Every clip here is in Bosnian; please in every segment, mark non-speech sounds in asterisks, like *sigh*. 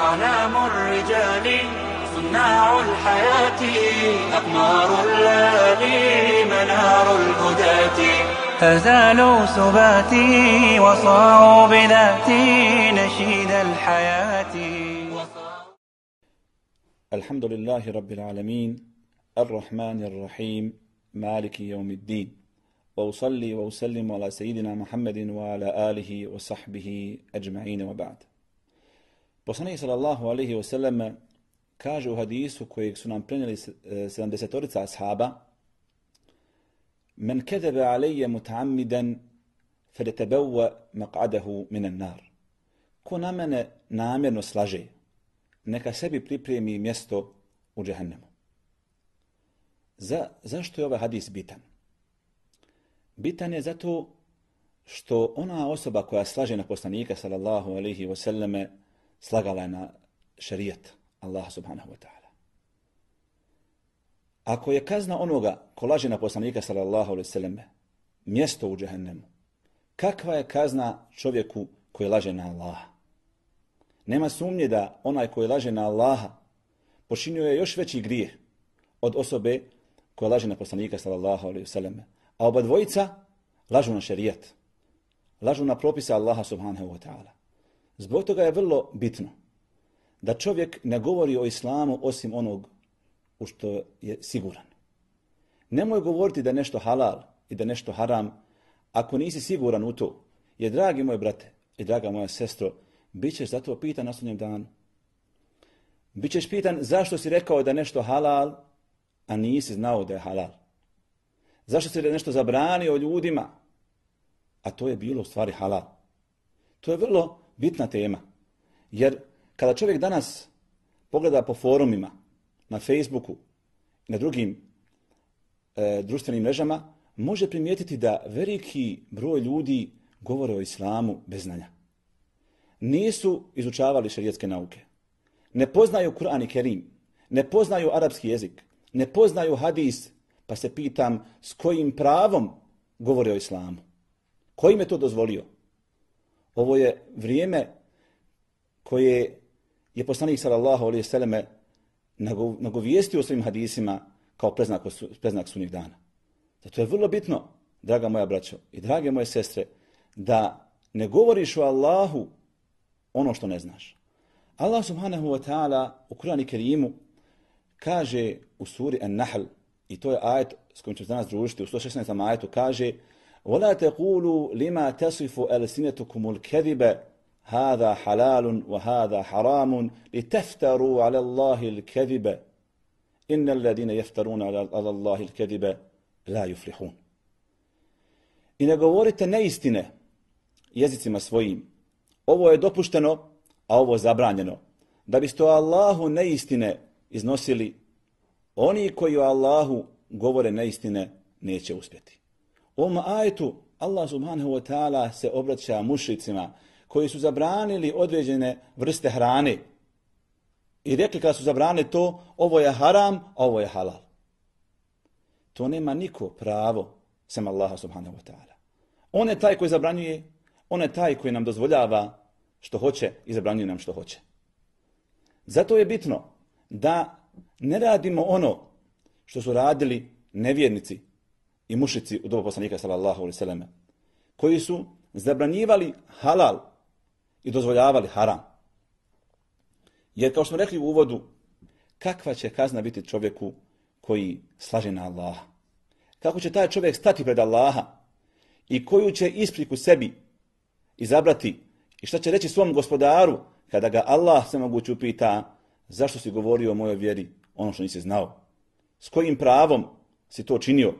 أعلام الرجال صناع الحياة أقمار الليالي منار الهداة. فزالوا سباتي وصاروا بذاتي نشيد الحياة. الحمد لله رب العالمين الرحمن الرحيم مالك يوم الدين. وأصلي وأسلم على سيدنا محمد وعلى آله وصحبه أجمعين وبعد. Poslanik sallallahu alaihi wa sallam kaže u hadisu kojeg su nam prenijeli 70-orica e, ashaba Men kedebe alaije muta'ammidan feletebewa maq'adahu minan nar. Ko na mene namjerno slaže, neka sebi pripremi mjesto u džehennemu. Za, zašto je ovaj hadis bitan? Bitan je zato što ona osoba koja slaže na poslanika sallallahu alaihi wa sallame slagala je na šarijet Allah subhanahu wa ta'ala. Ako je kazna onoga ko laže na poslanika sallallahu alaihi sallam mjesto u džahennemu, kakva je kazna čovjeku koji laže na Allaha? Nema sumnje da onaj koji laže na Allaha počinio je još veći grijeh od osobe koja laže na poslanika sallallahu alaihi sallam. A oba dvojica lažu na šarijet. Lažu na propise Allaha subhanahu wa ta'ala. Zbog toga je vrlo bitno da čovjek ne govori o islamu osim onog u što je siguran. Nemoj govoriti da nešto halal i da nešto haram ako nisi siguran u to. Je dragi moj brate i draga moja sestro, bit ćeš zato pitan na sudnjem danu. Bićeš pitan zašto si rekao da nešto halal, a nisi znao da je halal. Zašto si nešto zabranio ljudima, a to je bilo u stvari halal. To je vrlo bitna tema. Jer kada čovjek danas pogleda po forumima, na Facebooku, na drugim e, društvenim mrežama, može primijetiti da veliki broj ljudi govore o islamu bez znanja. Nisu izučavali šarijetske nauke. Ne poznaju Kur'an i Kerim. Ne poznaju arapski jezik. Ne poznaju hadis. Pa se pitam s kojim pravom govore o islamu. Kojim je to dozvolio? Ovo je vrijeme koje je poslanik sallallahu alejhi ve selleme nagovijestio svojim hadisima kao preznak, preznak sunnjeg dana. Zato je vrlo bitno, draga moja braćo i drage moje sestre, da ne govoriš o Allahu ono što ne znaš. Allah subhanahu wa ta'ala u Kur'anu Kerimu kaže u suri An-Nahl, i to je ajet s kojim ćemo danas družiti, u 116. ajetu kaže ولا تقولوا لما تصف ألسنتكم الكذب هذا حلال وهذا حرام لتفتروا على الله الكذب إن الذين يفترون على الله الكذب لا يفلحون I ne govorite neistine jezicima svojim. Ovo je dopušteno, a ovo zabranjeno. Da biste o Allahu neistine iznosili, oni koji o Allahu govore neistine neće uspjeti. U ovom ajetu Allah subhanahu wa ta'ala se obraća mušicima koji su zabranili određene vrste hrane i rekli kada su zabranili to, ovo je haram, ovo je halal. To nema niko pravo sem Allaha subhanahu wa ta'ala. On je taj koji zabranjuje, on je taj koji nam dozvoljava što hoće i zabranjuje nam što hoće. Zato je bitno da ne radimo ono što su radili nevjernici i mušici u dobu poslanika sallallahu alaihi sallam, koji su zabranjivali halal i dozvoljavali haram. Jer kao što smo rekli u uvodu, kakva će kazna biti čovjeku koji slaže na Allaha? Kako će taj čovjek stati pred Allaha i koju će ispriku sebi izabrati i šta će reći svom gospodaru kada ga Allah se moguće upita zašto si govorio o mojoj vjeri ono što nisi znao? S kojim pravom si to činio?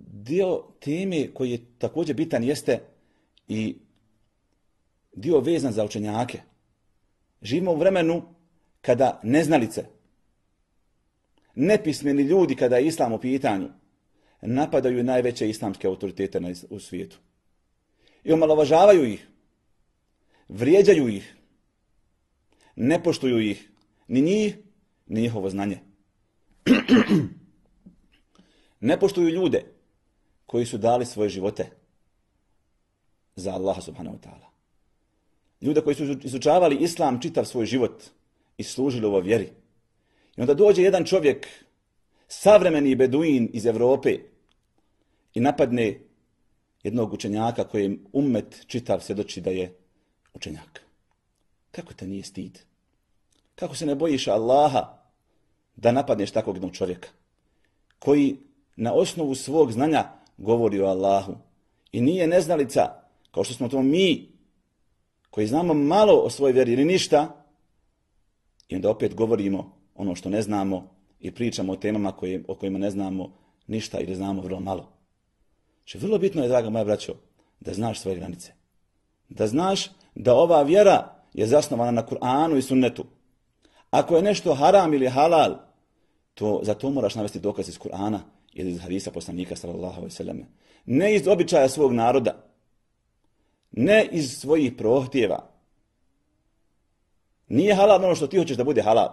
Dio teme koji je također bitan jeste i dio vezan za učenjake. Živimo u vremenu kada neznalice, nepismeni ljudi kada je islam u pitanju, napadaju najveće islamske autoritete na, u svijetu. I omalovažavaju ih, vrijeđaju ih, ne poštuju ih, ni njih, ni njihovo znanje. *clears throat* ne poštuju ljude, koji su dali svoje živote za Allaha subhanahu wa ta'ala. ljude koji su izučavali islam čitav svoj život i služili ovo vjeri. I onda dođe jedan čovjek, savremeni beduin iz Evrope i napadne jednog učenjaka kojem umet čitav svjedoči da je učenjak. Kako te nije stid? Kako se ne bojiš Allaha da napadneš takvog jednog čovjeka koji na osnovu svog znanja govori o Allahu i nije neznalica kao što smo to mi koji znamo malo o svojoj vjeri ili ništa i onda opet govorimo ono što ne znamo i pričamo o temama koje, o kojima ne znamo ništa ili znamo vrlo malo. Če vrlo bitno je, draga moja braćo, da znaš svoje granice. Da znaš da ova vjera je zasnovana na Kur'anu i sunnetu. Ako je nešto haram ili halal, to, za to moraš navesti dokaz iz Kur'ana ili iz hadisa poslanika sallallahu alejhi ve selleme, Ne iz običaja svog naroda, ne iz svojih prohtjeva. Nije halal ono što ti hoćeš da bude halal.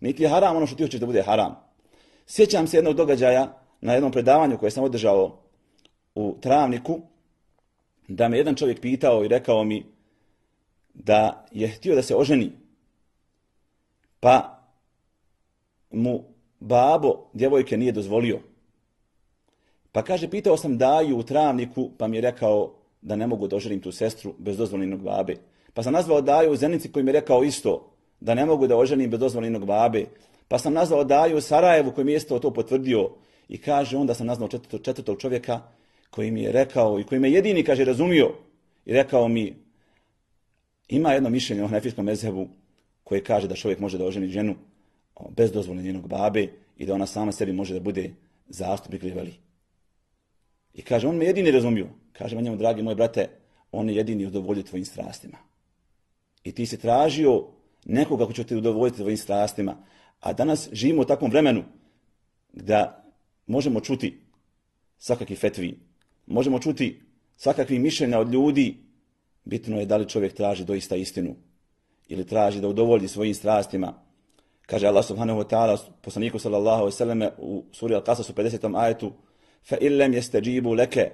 Niti je haram ono što ti hoćeš da bude haram. Sjećam se jednog događaja na jednom predavanju koje sam održao u Travniku, da me jedan čovjek pitao i rekao mi da je htio da se oženi, pa mu babo djevojke nije dozvolio. Pa kaže, pitao sam daju u Travniku, pa mi je rekao da ne mogu da tu sestru bez dozvoljenog babe. Pa sam nazvao daju u Zenici koji mi je rekao isto, da ne mogu da oženim bez dozvoljenog babe. Pa sam nazvao daju u Sarajevu koji mi je isto to potvrdio. I kaže, onda sam nazvao četvrtog, četvrtog čovjeka koji mi je rekao i koji me jedini, kaže, razumio i rekao mi, ima jedno mišljenje o nefijskom mezhebu koje kaže da čovjek može da oženi ženu bez dozvolne njenog babe i da ona sama sebi može da bude zastupnik ili veliki. I kaže, on me jedini razumio. Kaže, njemu, dragi moj brate, on je jedini udovoljio tvojim strastima. I ti se tražio nekoga ko će te udovoljiti tvojim strastima. A danas živimo u takvom vremenu da možemo čuti svakakvi fetvi, možemo čuti svakakvi mišljenja od ljudi, bitno je da li čovjek traži doista istinu ili traži da udovolji svojim strastima. Kaže Allah subhanahu wa ta'ala poslaniku sallallahu alejhi ve selleme u suri Al-Qasas u 50. ajetu fa illam yastajibu laka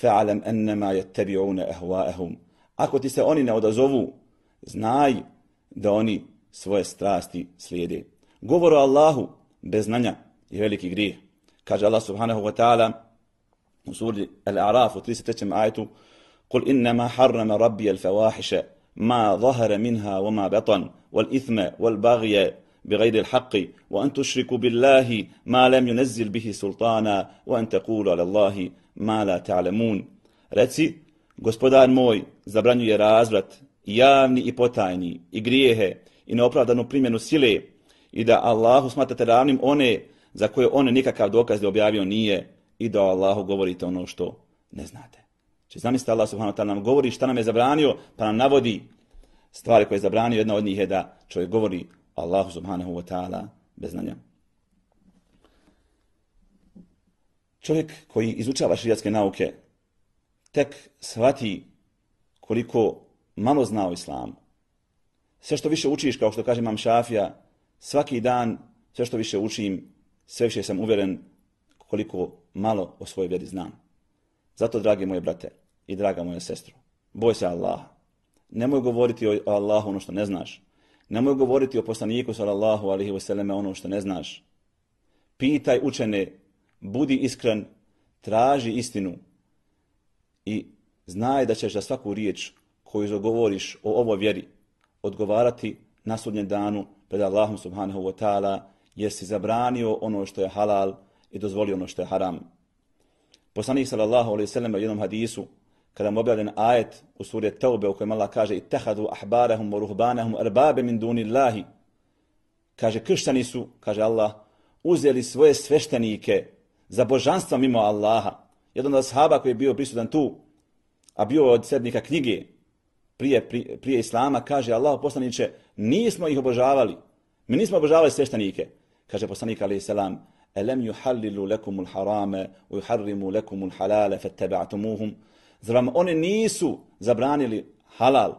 fa'lam annama yattabi'una ahwa'ahum ako ti se oni ne odazovu znaj da oni svoje strasti slijede govor o Allahu bez znanja je veliki grijeh kaže Allah subhanahu wa ta'ala u suri Al-A'raf u 33. ajetu قل إنما حرم ربي الفواحش ما ظهر منها وما بطن والإثم والبغي بغير الحق وأن تشركوا بالله ما لم ينزل به سلطانا وأن تقولوا على الله ما لا تعلمون Reci, gospodar moj zabranjuje razvrat, javni i potajni, i grijehe, i neopravdanu primjenu sile, i da Allahu smatrate ravnim one za koje on nikakav dokaz ne objavio nije, i da Allahu govorite ono što ne znate. Če zamislite Allah subhanahu wa ta'ala nam govori šta nam je zabranio, pa nam navodi stvari koje je zabranio. Jedna od njih je da čovjek govori Allahu subhanahu wa ta'ala bez znanja. Čovjek koji izučava širijatske nauke tek shvati koliko malo zna o islamu. Sve što više učiš, kao što kaže mam Šafija, svaki dan sve što više učim, sve više sam uveren koliko malo o svojoj vjeri znam. Zato, dragi moje brate i draga moja sestro, boj se Allaha. Nemoj govoriti o Allahu ono što ne znaš. Nemoj govoriti o poslaniku sallallahu alaihi wasallam ono što ne znaš. Pitaj učene, budi iskren, traži istinu i znaj da ćeš za svaku riječ koju zagovoriš o ovoj vjeri odgovarati na sudnjem danu pred Allahom subhanahu wa ta'ala jer si zabranio ono što je halal i dozvolio ono što je haram. Poslanik sallallahu alaihi ve u jednom hadisu kada mu objavljen ajet u suri Taube u kojem Allah kaže i tehadu ahbarahum wa ruhbanahum arbabe min dunillahi. Kaže kršćani su, kaže Allah uzeli svoje sveštenike za božanstva mimo Allaha. Jedan od sahaba koji je bio prisutan tu a bio od srednika knjige prije, prije, prije Islama kaže Allah poslaniće nismo ih obožavali. Mi nismo obožavali sveštenike. Kaže poslanik alaihi salam elem yuhallilu lekumul harame ujuharrimu lekumul halale fetteba'atumuhum. Zar vam oni nisu zabranili halal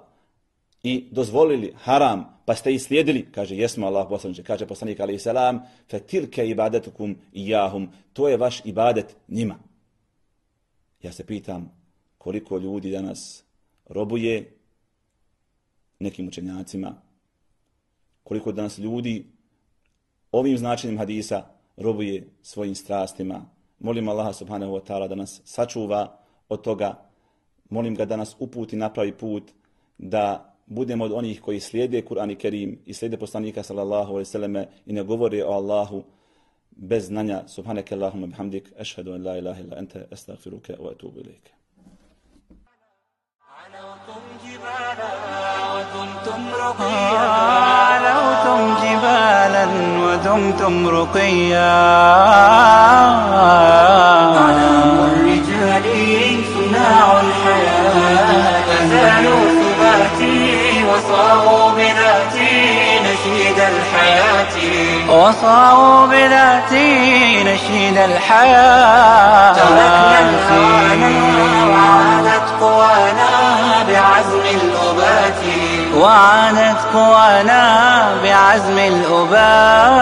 i dozvolili haram, pa ste ih slijedili? Kaže, jesmo Allah poslaniče, kaže poslanik alaih salam, fe tilke ibadetukum i jahum, to je vaš ibadet njima. Ja se pitam koliko ljudi danas robuje nekim učenjacima, koliko danas ljudi ovim značenjem hadisa robuje svojim strastima. Molim Allaha subhanahu wa ta'ala da nas sačuva od toga Molim ga da nas uputi na pravi put, da budemo od onih koji slijede Kur'an i Kerim i slijede poslanika sallallahu alaihi sallam i ne govore o Allahu bez znanja. Subhaneke Allahumma bihamdik, ašhadu an la ilaha illa ente, astaghfiruke wa atubu ilaike. علوتم جبالا ودمتم رقيا وصاروا بذاتي نشيد الحياة. وصاروا بذاتي نشيد الحياة. تركنا الهوانا وعادت قوانا بعزم الأبات. وعانت قوانا بعزم الأبات.